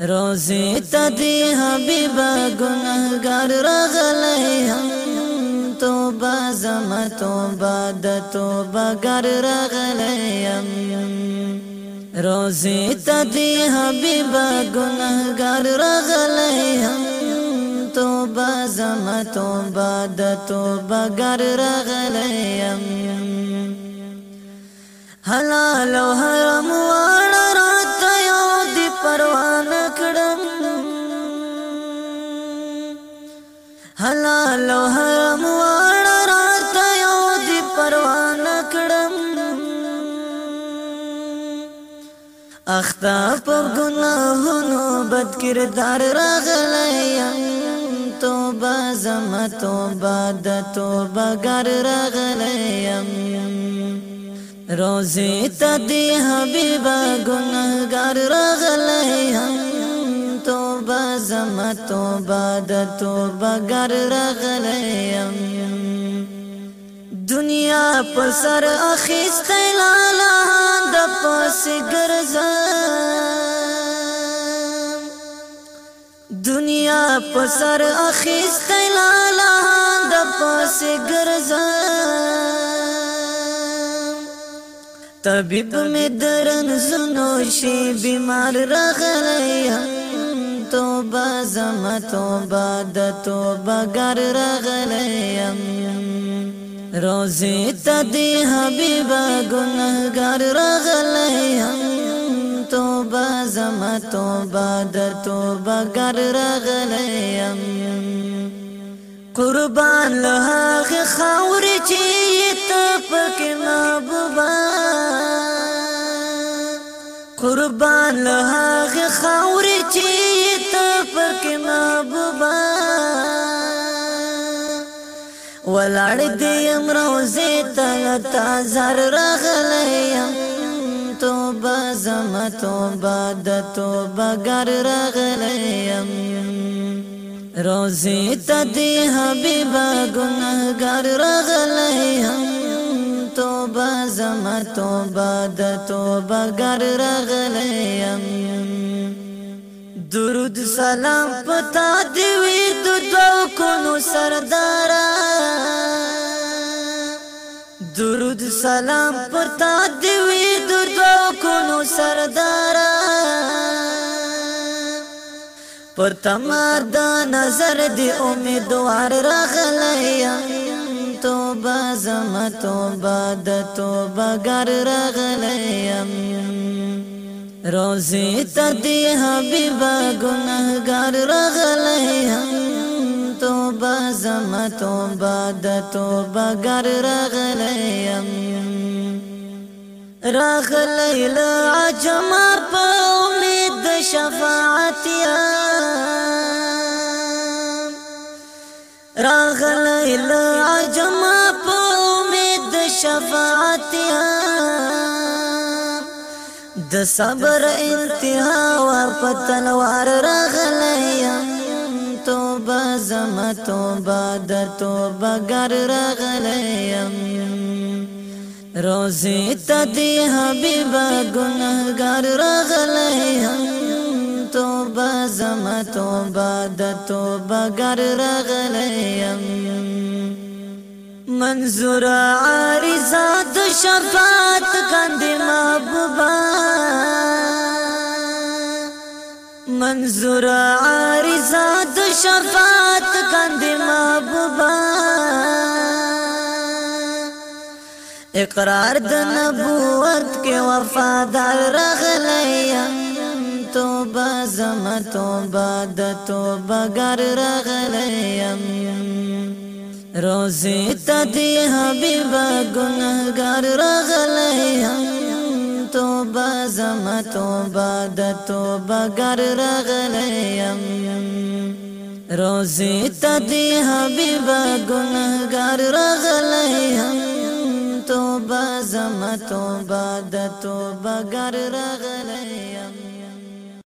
روزی تدی حبیبا گناہگار رغلی ہم توبہ زم توبہ د توبہ گر رغلی ہم روزی تدی حبیبا گناہگار رغلی ہم توبہ زم توبہ د توبہ گر رغلی ہم حلال و حرام و سخته پر ګناهونو بد کردار راغلیم توبه زم توبه د توبه ګر راغلیم روزی ته دی حبیبا ګناهګار راغلیم توبه زم توبه د توبه ګر راغلیم دنیا پر سر اخیسته لاله د پاس ګرځم په سر اخیستې لالا د پاسې ګرځم طبيب مې درن زنو شي بیمار راغلی توبه زم توبه د توبه ګر راغلی روزی ته دی حبیبا گنہگار راغلی هم توبه زما توبه د توبه ګر راغلیم قربان له خاور چې ته پکې محبوبا قربان له خاور چې ته پکې محبوبا ولاړ دې امروزه تل تا زر راغلیم توبه زما توبه د توبه ګر راغلیم روزی تدی حبیبا گناہگار رغلیم توبہ زما توبہ د توبہ گر رغلیم درود سلام پتا دیوی دو دو کنو سردارا درود سلام پتا دیوی او سردارا پر تما د نظر دی امیدوار راغلیا توبه زم توبه د توبه گر راغلیا روزی تدی حبیبا گناہگار رغلیا توبه زم توبه د توبه گر رغلیم راغلی له عجما په امید د شفاعت یا راغلی له عجما په امید د شفاعت یا د صبر انتها ور په تلوار راغلی توبه زما توبه در توبه گر راغلی روزی تا دی حبیبا گناہگار راغلے ہم توبہ زما توبہ دا توبہ گر راغلے ہم منظور عارضات شفاعت کند محبوبا منظور عارضات شفاعت کند محبوبا اقرار د نبوت کې وفادار رغلیا توبه زم توبه د توبه ګر رغلیا روزي ته دی حبيب ګنهګار رغلیا توبه زم توبه د توبه ګر رغلیا روزي ته دی حبيب ګنهګار زه توبه د توبه ګر راغلی یم